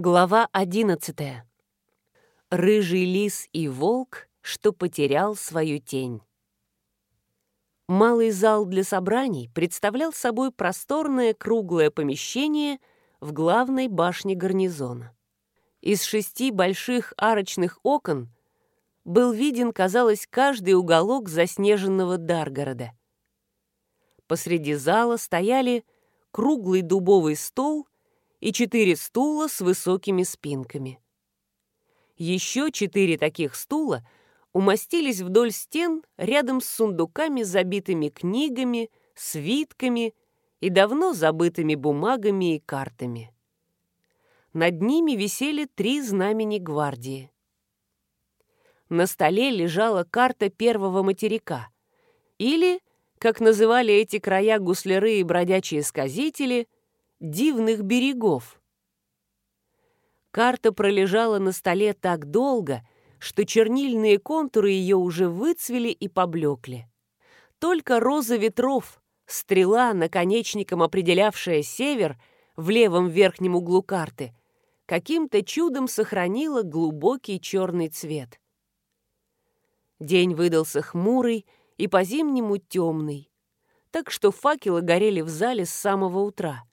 Глава одиннадцатая. Рыжий лис и волк, что потерял свою тень. Малый зал для собраний представлял собой просторное круглое помещение в главной башне гарнизона. Из шести больших арочных окон был виден, казалось, каждый уголок заснеженного Даргорода. Посреди зала стояли круглый дубовый стол и четыре стула с высокими спинками. Еще четыре таких стула умостились вдоль стен рядом с сундуками, забитыми книгами, свитками и давно забытыми бумагами и картами. Над ними висели три знамени гвардии. На столе лежала карта первого материка, или, как называли эти края гусляры и бродячие сказители – дивных берегов. Карта пролежала на столе так долго, что чернильные контуры ее уже выцвели и поблекли. Только роза ветров, стрела, наконечником определявшая север в левом верхнем углу карты, каким-то чудом сохранила глубокий черный цвет. День выдался хмурый и по-зимнему темный, так что факелы горели в зале с самого утра.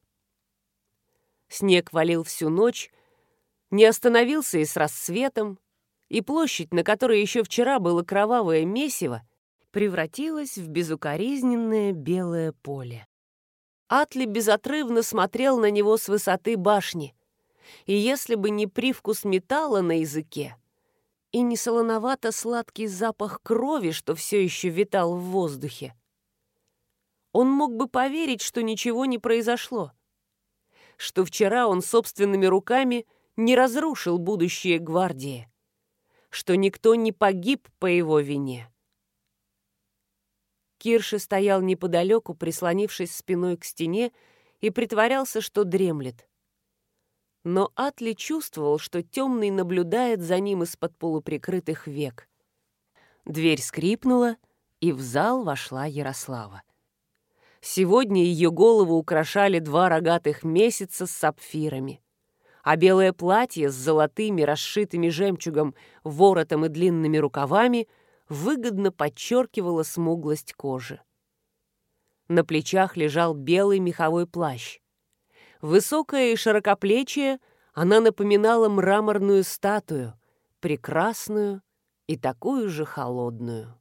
Снег валил всю ночь, не остановился и с рассветом, и площадь, на которой еще вчера было кровавое месиво, превратилась в безукоризненное белое поле. Атли безотрывно смотрел на него с высоты башни, и если бы не привкус металла на языке и не солоновато-сладкий запах крови, что все еще витал в воздухе, он мог бы поверить, что ничего не произошло что вчера он собственными руками не разрушил будущее гвардии, что никто не погиб по его вине. Кирши стоял неподалеку, прислонившись спиной к стене, и притворялся, что дремлет. Но Атли чувствовал, что темный наблюдает за ним из-под полуприкрытых век. Дверь скрипнула, и в зал вошла Ярослава. Сегодня ее голову украшали два рогатых месяца с сапфирами. А белое платье с золотыми, расшитыми жемчугом, воротом и длинными рукавами выгодно подчеркивало смуглость кожи. На плечах лежал белый меховой плащ. Высокая и широкоплечья, она напоминала мраморную статую, прекрасную и такую же холодную.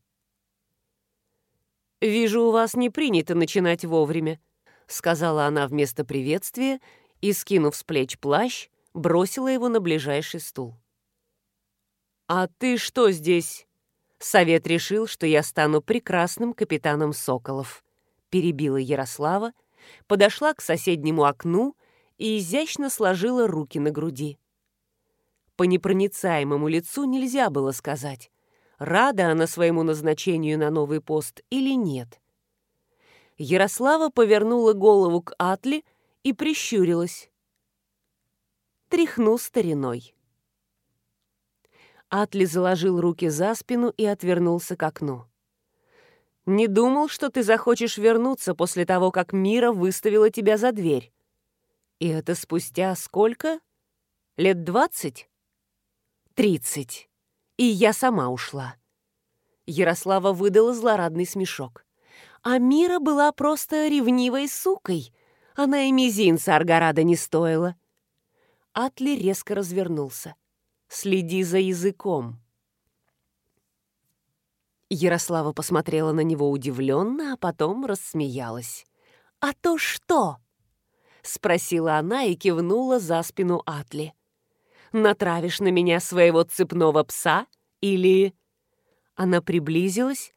«Вижу, у вас не принято начинать вовремя», — сказала она вместо приветствия и, скинув с плеч плащ, бросила его на ближайший стул. «А ты что здесь?» Совет решил, что я стану прекрасным капитаном Соколов. Перебила Ярослава, подошла к соседнему окну и изящно сложила руки на груди. По непроницаемому лицу нельзя было сказать, рада она своему назначению на новый пост или нет. Ярослава повернула голову к Атли и прищурилась. Тряхну стариной. Атли заложил руки за спину и отвернулся к окну. «Не думал, что ты захочешь вернуться после того, как Мира выставила тебя за дверь. И это спустя сколько? Лет двадцать? Тридцать и я сама ушла. Ярослава выдала злорадный смешок. А Мира была просто ревнивой сукой. Она и мизинца Аргарада не стоила. Атли резко развернулся. «Следи за языком». Ярослава посмотрела на него удивленно, а потом рассмеялась. «А то что?» — спросила она и кивнула за спину Атли натравишь на меня своего цепного пса или...» Она приблизилась,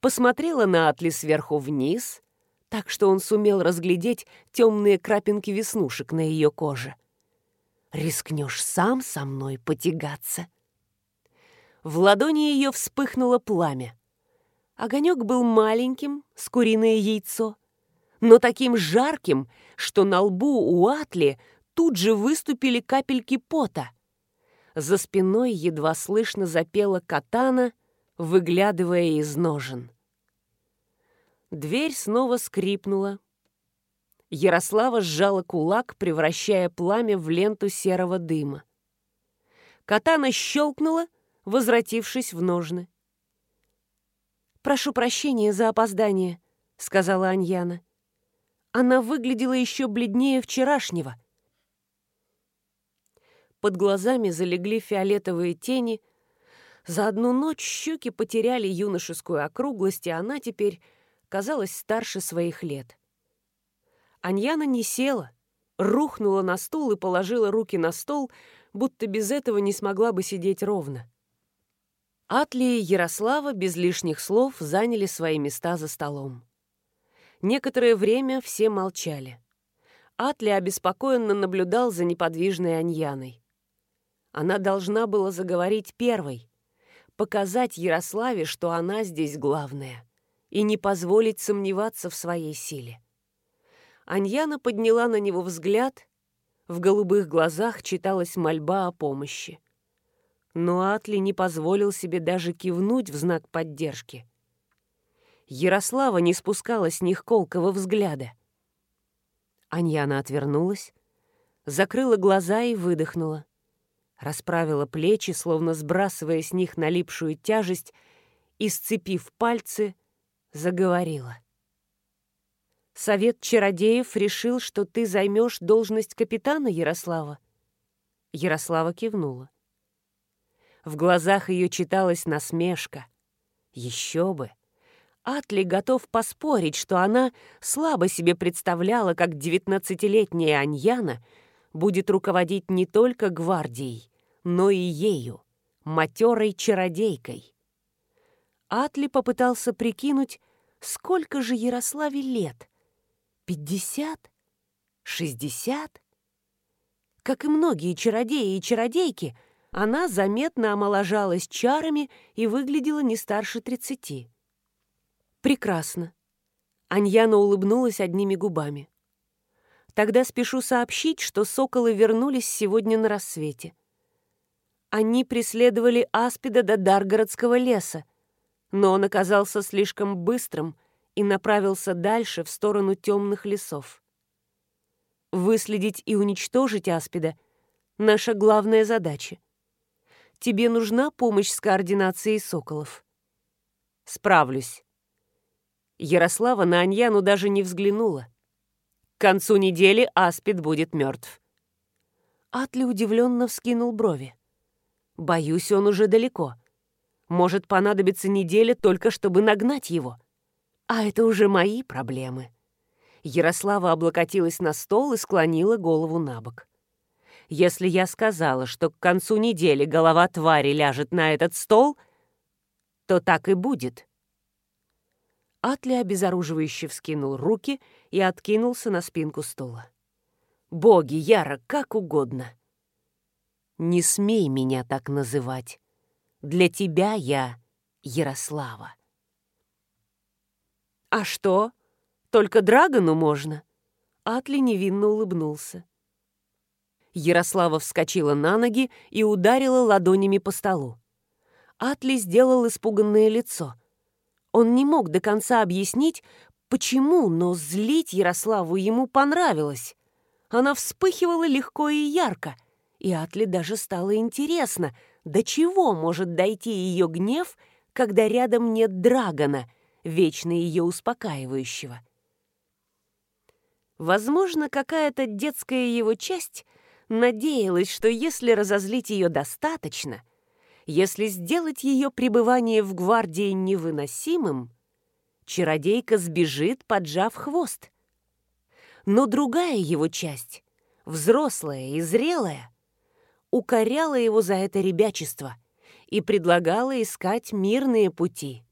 посмотрела на Атли сверху вниз, так что он сумел разглядеть темные крапинки веснушек на ее коже. «Рискнешь сам со мной потягаться?» В ладони ее вспыхнуло пламя. Огонек был маленьким, с куриное яйцо, но таким жарким, что на лбу у Атли тут же выступили капельки пота — за спиной едва слышно запела катана, выглядывая из ножен. Дверь снова скрипнула. Ярослава сжала кулак, превращая пламя в ленту серого дыма. Катана щелкнула, возвратившись в ножны. «Прошу прощения за опоздание», — сказала Аньяна. Она выглядела еще бледнее вчерашнего. Под глазами залегли фиолетовые тени. За одну ночь щеки потеряли юношескую округлость, и она теперь казалась старше своих лет. Аньяна не села, рухнула на стул и положила руки на стол, будто без этого не смогла бы сидеть ровно. Атли и Ярослава без лишних слов заняли свои места за столом. Некоторое время все молчали. Атли обеспокоенно наблюдал за неподвижной Аньяной. Она должна была заговорить первой, показать Ярославе, что она здесь главная, и не позволить сомневаться в своей силе. Аньяна подняла на него взгляд, в голубых глазах читалась мольба о помощи но Атли не позволил себе даже кивнуть в знак поддержки. Ярослава не спускала с них колкого взгляда. Аньяна отвернулась, закрыла глаза и выдохнула. Расправила плечи, словно сбрасывая с них налипшую тяжесть, и, сцепив пальцы, заговорила. «Совет чародеев решил, что ты займешь должность капитана, Ярослава?» Ярослава кивнула. В глазах ее читалась насмешка. Еще бы! Атли готов поспорить, что она слабо себе представляла, как девятнадцатилетняя Аньяна будет руководить не только гвардией, но и ею, матерой чародейкой. Атли попытался прикинуть, сколько же Ярославе лет. Пятьдесят? Шестьдесят? Как и многие чародеи и чародейки — она заметно омоложалась чарами и выглядела не старше тридцати. «Прекрасно». Аньяна улыбнулась одними губами. «Тогда спешу сообщить, что соколы вернулись сегодня на рассвете. Они преследовали Аспида до Даргородского леса, но он оказался слишком быстрым и направился дальше в сторону темных лесов. Выследить и уничтожить Аспида — наша главная задача. Тебе нужна помощь с координацией соколов?» «Справлюсь». Ярослава на Аньяну даже не взглянула. К концу недели Аспид будет мертв. Атли удивленно вскинул брови. «Боюсь, он уже далеко. Может понадобиться неделя только, чтобы нагнать его. А это уже мои проблемы». Ярослава облокотилась на стол и склонила голову на бок. Если я сказала, что к концу недели голова твари ляжет на этот стол, то так и будет. Атли обезоруживающе вскинул руки и откинулся на спинку стула. «Боги, Яра, как угодно!» «Не смей меня так называть. Для тебя я Ярослава». «А что? Только Драгону можно?» Атли невинно улыбнулся. Ярослава вскочила на ноги и ударила ладонями по столу. Атли сделал испуганное лицо. Он не мог до конца объяснить, почему, но злить Ярославу ему понравилось. Она вспыхивала легко и ярко, и Атли даже стало интересно, до чего может дойти ее гнев, когда рядом нет Драгона, вечно ее успокаивающего. Возможно, какая-то детская его часть — надеялась, что если разозлить ее достаточно, если сделать ее пребывание в гвардии невыносимым, чародейка сбежит, поджав хвост. Но другая его часть, взрослая и зрелая, укоряла его за это ребячество и предлагала искать мирные пути.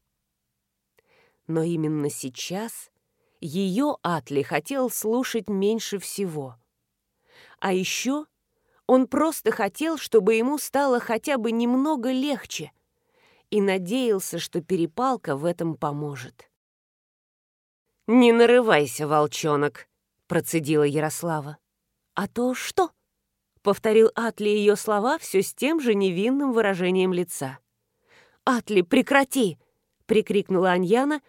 Но именно сейчас ее Атли хотел слушать меньше всего. А еще он просто хотел, чтобы ему стало хотя бы немного легче, и надеялся, что перепалка в этом поможет. «Не нарывайся, волчонок», — процедила Ярослава. «А то что?» — повторил Атли ее слова все с тем же невинным выражением лица. «Атли, прекрати!» — прикрикнула Аньяна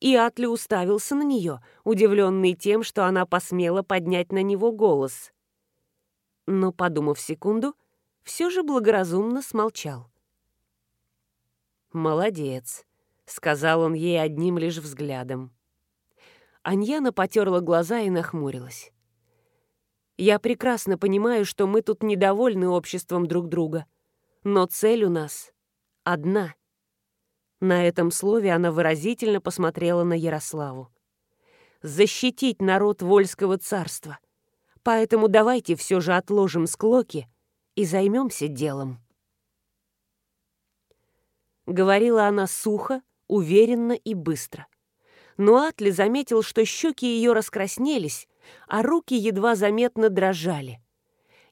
и Атли уставился на нее, удивленный тем, что она посмела поднять на него голос. Но, подумав секунду, все же благоразумно смолчал. «Молодец», — сказал он ей одним лишь взглядом. Аньяна потерла глаза и нахмурилась. «Я прекрасно понимаю, что мы тут недовольны обществом друг друга, но цель у нас одна». На этом слове она выразительно посмотрела на Ярославу. «Защитить народ Вольского царства. Поэтому давайте все же отложим склоки и займемся делом». Говорила она сухо, уверенно и быстро. Но Атли заметил, что щеки ее раскраснелись, а руки едва заметно дрожали.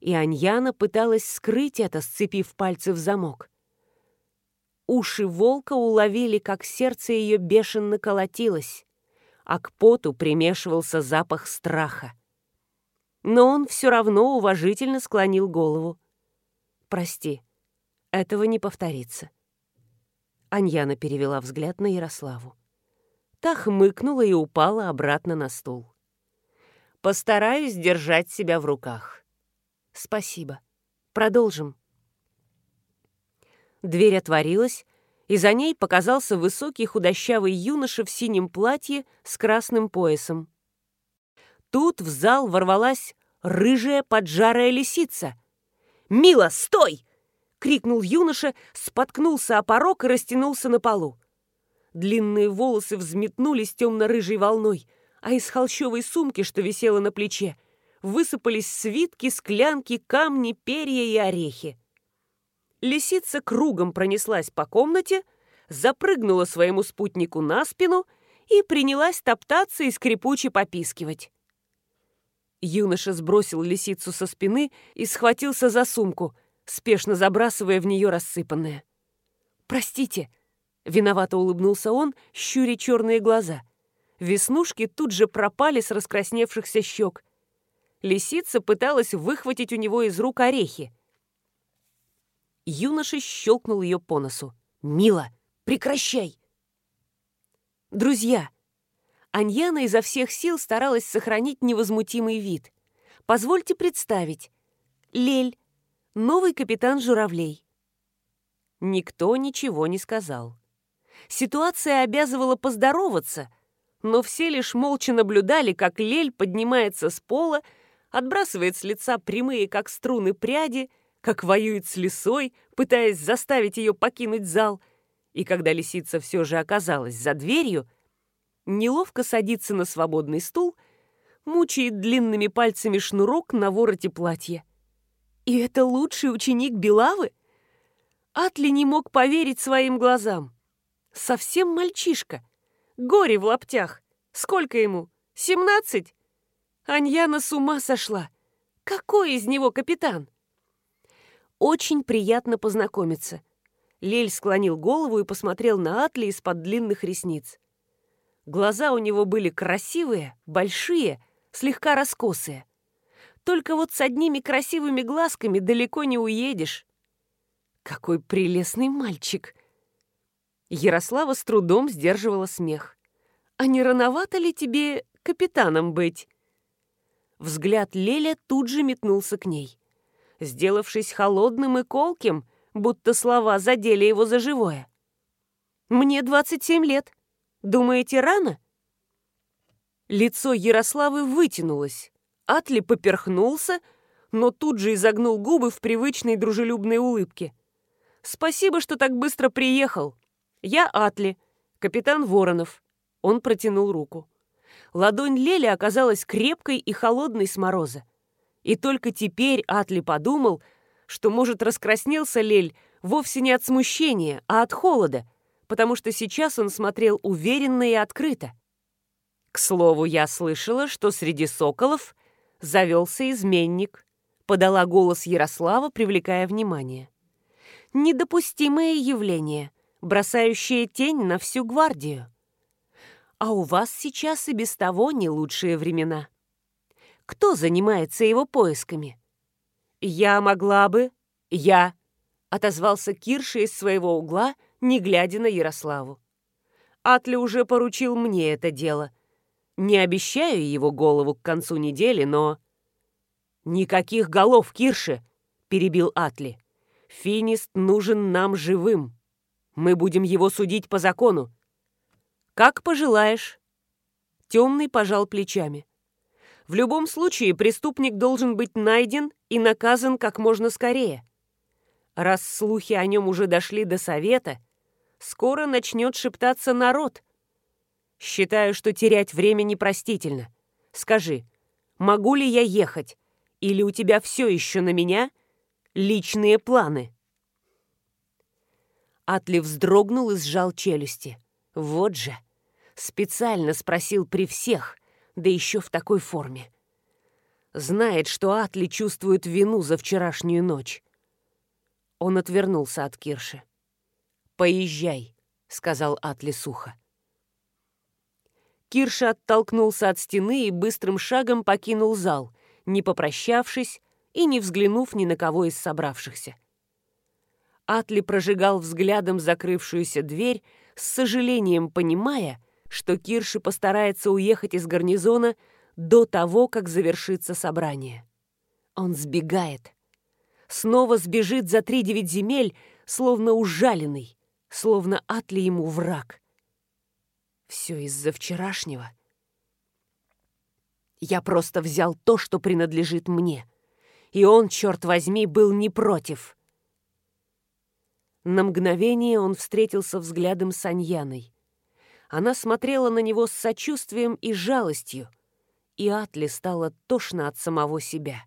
И Аньяна пыталась скрыть это, сцепив пальцы в замок. Уши волка уловили, как сердце ее бешено колотилось, а к поту примешивался запах страха. Но он все равно уважительно склонил голову. «Прости, этого не повторится». Аньяна перевела взгляд на Ярославу. Та хмыкнула и упала обратно на стул. «Постараюсь держать себя в руках». «Спасибо. Продолжим». Дверь отворилась, и за ней показался высокий худощавый юноша в синем платье с красным поясом. Тут в зал ворвалась рыжая поджарая лисица. «Мила, стой!» — крикнул юноша, споткнулся о порог и растянулся на полу. Длинные волосы взметнулись темно-рыжей волной, а из холщовой сумки, что висела на плече, высыпались свитки, склянки, камни, перья и орехи. Лисица кругом пронеслась по комнате, запрыгнула своему спутнику на спину и принялась топтаться и скрипуче попискивать. Юноша сбросил лисицу со спины и схватился за сумку, спешно забрасывая в нее рассыпанное. «Простите», — виновато улыбнулся он, щуря черные глаза. Веснушки тут же пропали с раскрасневшихся щек. Лисица пыталась выхватить у него из рук орехи — Юноша щелкнул ее по носу. «Мила, прекращай!» «Друзья!» Аньяна изо всех сил старалась сохранить невозмутимый вид. «Позвольте представить. Лель, новый капитан журавлей». Никто ничего не сказал. Ситуация обязывала поздороваться, но все лишь молча наблюдали, как Лель поднимается с пола, отбрасывает с лица прямые, как струны, пряди — как воюет с лисой, пытаясь заставить ее покинуть зал, и когда лисица все же оказалась за дверью, неловко садится на свободный стул, мучает длинными пальцами шнурок на вороте платья. И это лучший ученик Белавы? Атли не мог поверить своим глазам. Совсем мальчишка. Горе в лаптях. Сколько ему? Семнадцать? Аньяна с ума сошла. Какой из него капитан? Очень приятно познакомиться». Лель склонил голову и посмотрел на Атли из-под длинных ресниц. Глаза у него были красивые, большие, слегка раскосые. Только вот с одними красивыми глазками далеко не уедешь. Какой прелестный мальчик! Ярослава с трудом сдерживала смех. А не рановато ли тебе капитаном быть? Взгляд Леля тут же метнулся к ней сделавшись холодным и колким, будто слова задели его за живое. «Мне 27 лет. Думаете, рано?» Лицо Ярославы вытянулось. Атли поперхнулся, но тут же изогнул губы в привычной дружелюбной улыбке. «Спасибо, что так быстро приехал. Я Атли, капитан Воронов». Он протянул руку. Ладонь Лели оказалась крепкой и холодной с мороза. И только теперь Атли подумал, что, может, раскраснелся Лель вовсе не от смущения, а от холода, потому что сейчас он смотрел уверенно и открыто. К слову, я слышала, что среди соколов завелся изменник, подала голос Ярослава, привлекая внимание. Недопустимое явление, бросающее тень на всю гвардию. А у вас сейчас и без того не лучшие времена. Кто занимается его поисками? Я могла бы... Я... Отозвался Кирша из своего угла, не глядя на Ярославу. Атли уже поручил мне это дело. Не обещаю его голову к концу недели, но... «Никаких голов, Кирши!» — перебил Атли. «Финист нужен нам живым. Мы будем его судить по закону». «Как пожелаешь». Темный пожал плечами. В любом случае преступник должен быть найден и наказан как можно скорее. Раз слухи о нем уже дошли до совета, скоро начнет шептаться народ. Считаю, что терять время непростительно. Скажи, могу ли я ехать? Или у тебя все еще на меня личные планы?» Атли вздрогнул и сжал челюсти. «Вот же! Специально спросил при всех, да еще в такой форме. Знает, что Атли чувствует вину за вчерашнюю ночь. Он отвернулся от Кирши. «Поезжай», — сказал Атли сухо. Кирша оттолкнулся от стены и быстрым шагом покинул зал, не попрощавшись и не взглянув ни на кого из собравшихся. Атли прожигал взглядом закрывшуюся дверь, с сожалением понимая, что Кирши постарается уехать из гарнизона до того, как завершится собрание. Он сбегает. Снова сбежит за три девять земель, словно ужаленный, словно Атли ему враг. Все из-за вчерашнего. Я просто взял то, что принадлежит мне. И он, черт возьми, был не против. На мгновение он встретился взглядом с Аньяной. Она смотрела на него с сочувствием и жалостью, и Атли стало тошно от самого себя.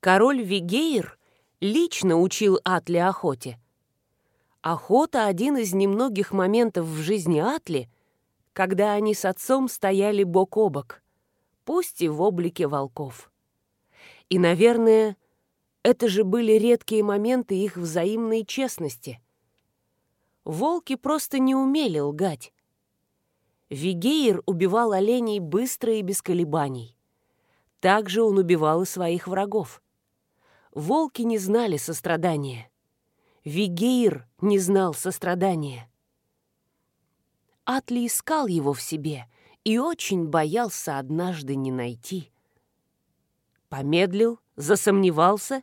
Король Вигейр лично учил Атли охоте. Охота — один из немногих моментов в жизни Атли, когда они с отцом стояли бок о бок, пусть и в облике волков. И, наверное, это же были редкие моменты их взаимной честности — волки просто не умели лгать. Вигейр убивал оленей быстро и без колебаний. Также он убивал и своих врагов. Волки не знали сострадания. Вигейр не знал сострадания. Атли искал его в себе и очень боялся однажды не найти. Помедлил, засомневался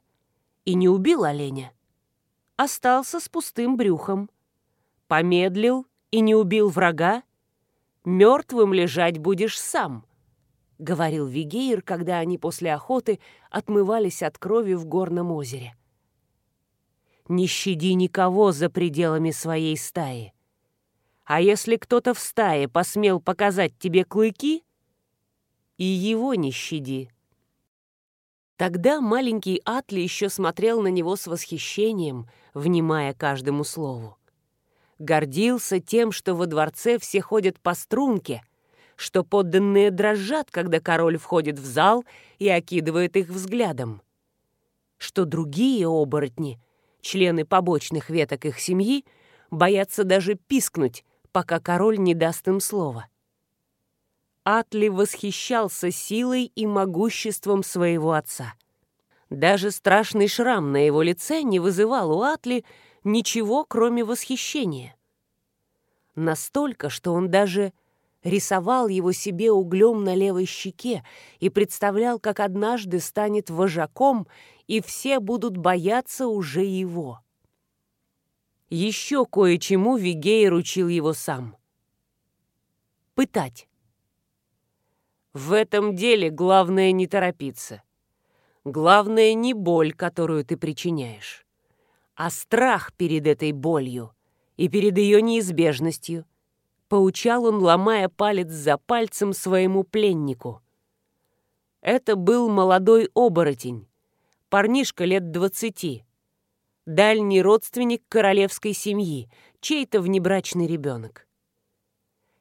и не убил оленя. Остался с пустым брюхом помедлил и не убил врага, мертвым лежать будешь сам», — говорил Вигейр, когда они после охоты отмывались от крови в горном озере. «Не щади никого за пределами своей стаи. А если кто-то в стае посмел показать тебе клыки, и его не щади». Тогда маленький Атли еще смотрел на него с восхищением, внимая каждому слову гордился тем, что во дворце все ходят по струнке, что подданные дрожат, когда король входит в зал и окидывает их взглядом, что другие оборотни, члены побочных веток их семьи, боятся даже пискнуть, пока король не даст им слова. Атли восхищался силой и могуществом своего отца. Даже страшный шрам на его лице не вызывал у Атли ничего, кроме восхищения. Настолько, что он даже рисовал его себе углем на левой щеке и представлял, как однажды станет вожаком, и все будут бояться уже его. Еще кое-чему Вигейр учил его сам. Пытать. В этом деле главное не торопиться. Главное не боль, которую ты причиняешь а страх перед этой болью и перед ее неизбежностью. Поучал он, ломая палец за пальцем своему пленнику. Это был молодой оборотень, парнишка лет двадцати, дальний родственник королевской семьи, чей-то внебрачный ребенок.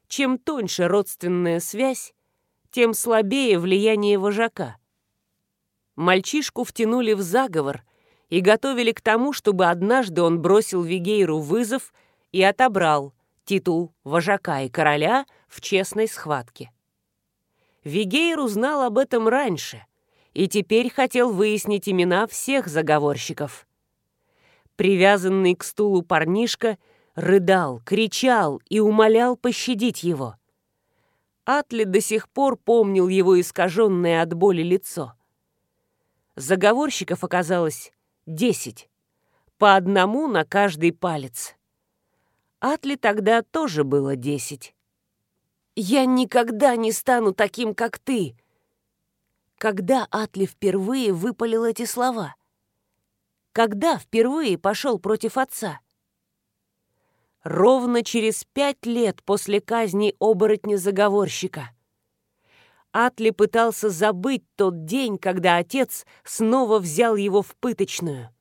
Чем тоньше родственная связь, тем слабее влияние вожака. Мальчишку втянули в заговор — и готовили к тому, чтобы однажды он бросил Вигейру вызов и отобрал титул вожака и короля в честной схватке. Вигейр узнал об этом раньше и теперь хотел выяснить имена всех заговорщиков. Привязанный к стулу парнишка рыдал, кричал и умолял пощадить его. Атли до сих пор помнил его искаженное от боли лицо. Заговорщиков оказалось десять, по одному на каждый палец. Атли тогда тоже было десять. «Я никогда не стану таким, как ты!» Когда Атли впервые выпалил эти слова? Когда впервые пошел против отца? Ровно через пять лет после казни оборотня-заговорщика. Атли пытался забыть тот день, когда отец снова взял его в пыточную.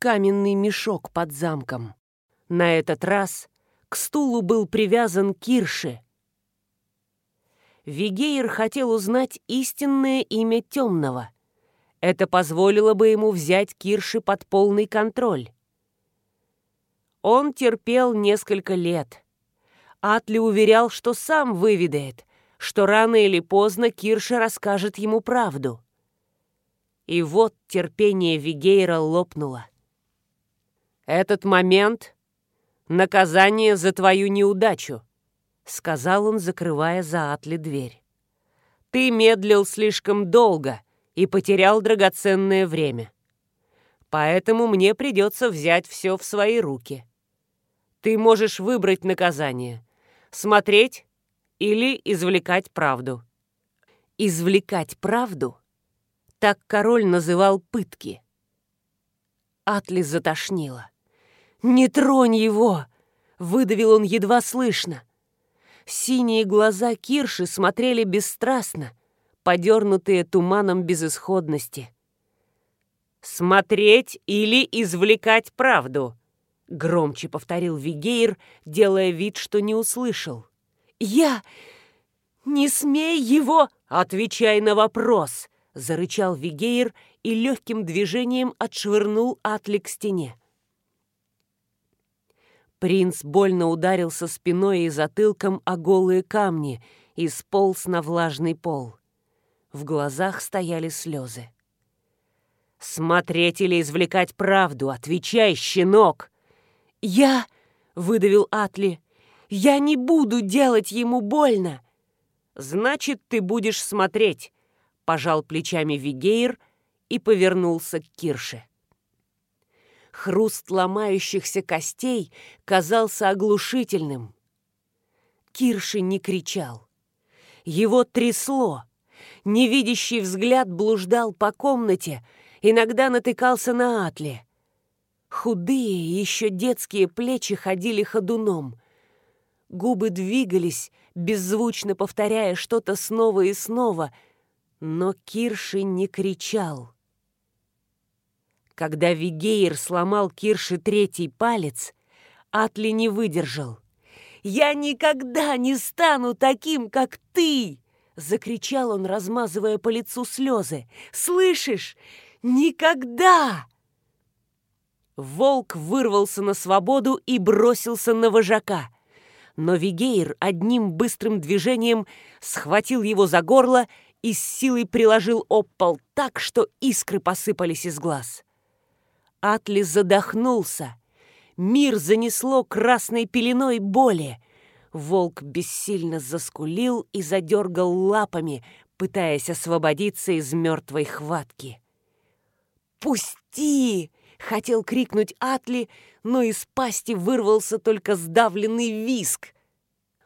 Каменный мешок под замком. На этот раз к стулу был привязан Кирши. Вигейр хотел узнать истинное имя темного. Это позволило бы ему взять Кирши под полный контроль. Он терпел несколько лет. Атли уверял, что сам выведает, что рано или поздно Кирша расскажет ему правду. И вот терпение Вигейра лопнуло. Этот момент наказание за твою неудачу», — сказал он, закрывая за Атли дверь. «Ты медлил слишком долго и потерял драгоценное время. Поэтому мне придется взять все в свои руки. Ты можешь выбрать наказание — смотреть или извлекать правду». «Извлекать правду» — так король называл пытки. Атли затошнило. «Не тронь его!» — выдавил он едва слышно. Синие глаза Кирши смотрели бесстрастно, подернутые туманом безысходности. «Смотреть или извлекать правду?» — громче повторил Вигейр, делая вид, что не услышал. «Я... не смей его...» «Отвечай на вопрос!» — зарычал Вигейр и легким движением отшвырнул Атли к стене. Принц больно ударился спиной и затылком о голые камни и сполз на влажный пол. В глазах стояли слезы. «Смотреть или извлекать правду? Отвечай, щенок!» «Я...» — выдавил Атли. «Я не буду делать ему больно!» «Значит, ты будешь смотреть!» — пожал плечами Вигейр и повернулся к Кирше. Хруст ломающихся костей казался оглушительным. Кирши не кричал. Его трясло. Невидящий взгляд блуждал по комнате, иногда натыкался на Атле. Худые, еще детские плечи ходили ходуном. Губы двигались, беззвучно повторяя что-то снова и снова, но Кирши не кричал. Когда Вигейр сломал Кирши третий палец, Атли не выдержал. «Я никогда не стану таким, как ты!» Закричал он, размазывая по лицу слезы. «Слышишь? Никогда!» Волк вырвался на свободу и бросился на вожака. Но Вигейр одним быстрым движением схватил его за горло и с силой приложил об так, что искры посыпались из глаз. Атли задохнулся. Мир занесло красной пеленой боли. Волк бессильно заскулил и задергал лапами, пытаясь освободиться из мертвой хватки. «Пусти!» — хотел крикнуть Атли, но из пасти вырвался только сдавленный виск.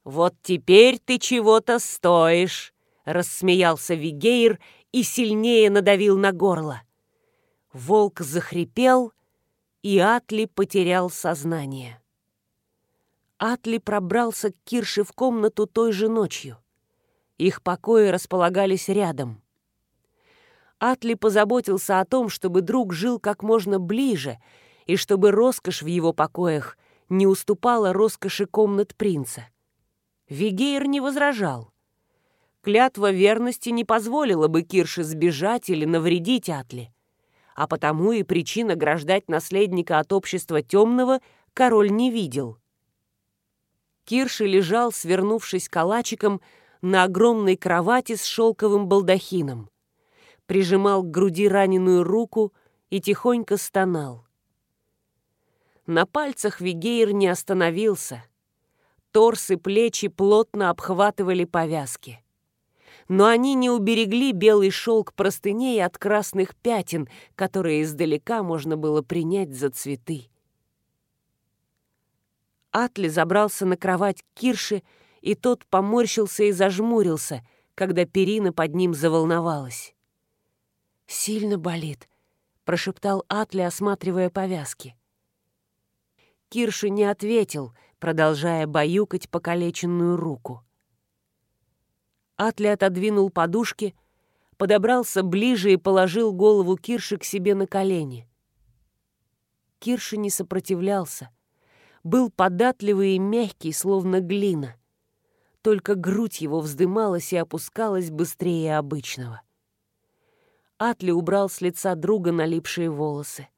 «Вот теперь ты чего-то стоишь!» — рассмеялся Вигейр и сильнее надавил на горло. Волк захрипел, и Атли потерял сознание. Атли пробрался к Кирше в комнату той же ночью. Их покои располагались рядом. Атли позаботился о том, чтобы друг жил как можно ближе, и чтобы роскошь в его покоях не уступала роскоши комнат принца. Вигейр не возражал. Клятва верности не позволила бы Кирше сбежать или навредить Атли а потому и причин ограждать наследника от общества темного король не видел. Кирши лежал, свернувшись калачиком, на огромной кровати с шелковым балдахином. Прижимал к груди раненую руку и тихонько стонал. На пальцах Вигейр не остановился. Торс и плечи плотно обхватывали повязки. Но они не уберегли белый шелк простыней от красных пятен, которые издалека можно было принять за цветы. Атли забрался на кровать Кирши, и тот поморщился и зажмурился, когда перина под ним заволновалась. «Сильно болит», — прошептал Атли, осматривая повязки. Кирши не ответил, продолжая баюкать покалеченную руку. Атли отодвинул подушки, подобрался ближе и положил голову Кирши к себе на колени. Кирши не сопротивлялся, был податливый и мягкий, словно глина. Только грудь его вздымалась и опускалась быстрее обычного. Атли убрал с лица друга налипшие волосы.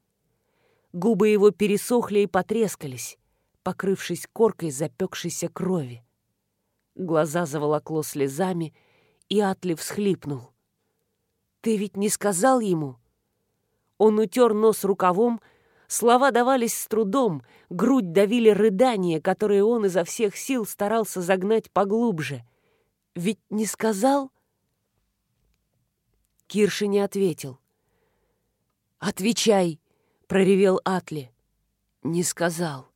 Губы его пересохли и потрескались, покрывшись коркой запекшейся крови. Глаза заволокло слезами, и Атли всхлипнул. «Ты ведь не сказал ему?» Он утер нос рукавом, Слова давались с трудом, грудь давили рыдания, которые он изо всех сил старался загнать поглубже. «Ведь не сказал?» Кирши не ответил. «Отвечай!» — проревел Атли. «Не сказал.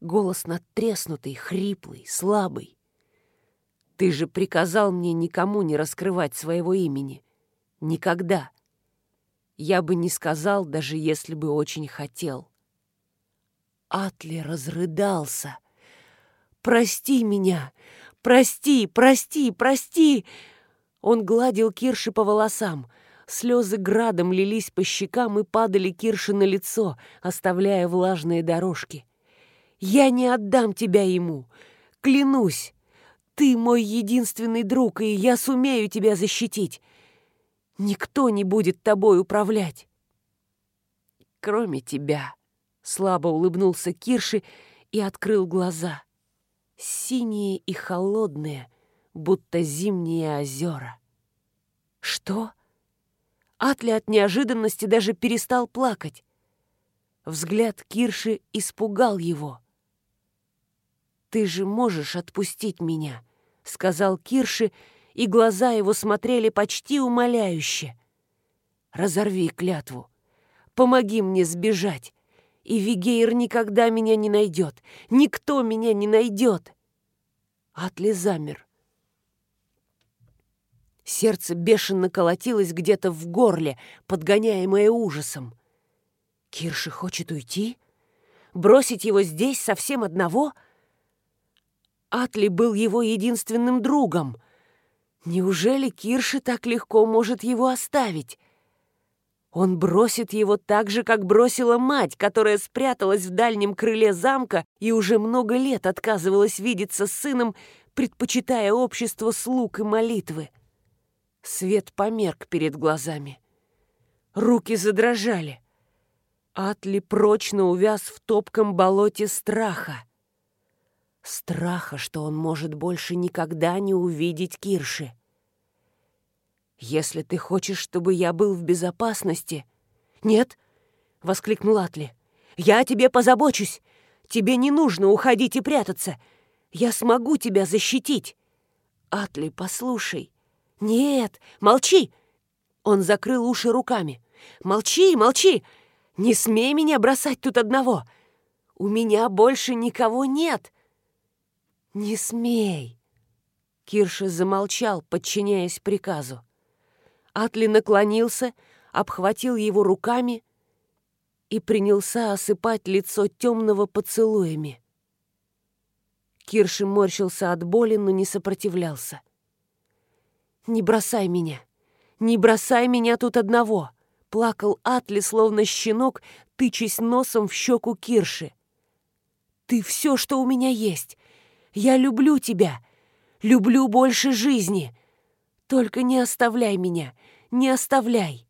Голос надтреснутый, хриплый, слабый. Ты же приказал мне никому не раскрывать своего имени. Никогда я бы не сказал, даже если бы очень хотел. Атли разрыдался. «Прости меня! Прости, прости, прости!» Он гладил Кирши по волосам. Слезы градом лились по щекам и падали Кирши на лицо, оставляя влажные дорожки. «Я не отдам тебя ему! Клянусь! Ты мой единственный друг, и я сумею тебя защитить! Никто не будет тобой управлять. Кроме тебя, слабо улыбнулся Кирши и открыл глаза. Синие и холодные, будто зимние озера. Что? Атли от неожиданности даже перестал плакать. Взгляд Кирши испугал его. «Ты же можешь отпустить меня», — сказал Кирши, — и глаза его смотрели почти умоляюще. «Разорви клятву. Помоги мне сбежать, и Вигейр никогда меня не найдет. Никто меня не найдет!» Атли замер. Сердце бешено колотилось где-то в горле, подгоняемое ужасом. Кирши хочет уйти? Бросить его здесь совсем одного? Атли был его единственным другом — Неужели Кирши так легко может его оставить? Он бросит его так же, как бросила мать, которая спряталась в дальнем крыле замка и уже много лет отказывалась видеться с сыном, предпочитая общество слуг и молитвы. Свет померк перед глазами. Руки задрожали. Атли прочно увяз в топком болоте страха. Страха, что он может больше никогда не увидеть Кирши. «Если ты хочешь, чтобы я был в безопасности...» «Нет!» — воскликнул Атли. «Я о тебе позабочусь! Тебе не нужно уходить и прятаться! Я смогу тебя защитить!» «Атли, послушай!» «Нет! Молчи!» Он закрыл уши руками. «Молчи, молчи! Не смей меня бросать тут одного! У меня больше никого нет!» «Не смей!» Кирша замолчал, подчиняясь приказу. Атли наклонился, обхватил его руками и принялся осыпать лицо темного поцелуями. Кирши морщился от боли, но не сопротивлялся. «Не бросай меня! Не бросай меня тут одного!» Плакал Атли, словно щенок, тычась носом в щеку Кирши. «Ты все, что у меня есть! Я люблю тебя. Люблю больше жизни. Только не оставляй меня. Не оставляй.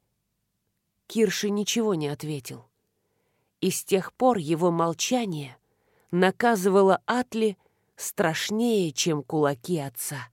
Кирши ничего не ответил. И с тех пор его молчание наказывало Атли страшнее, чем кулаки отца.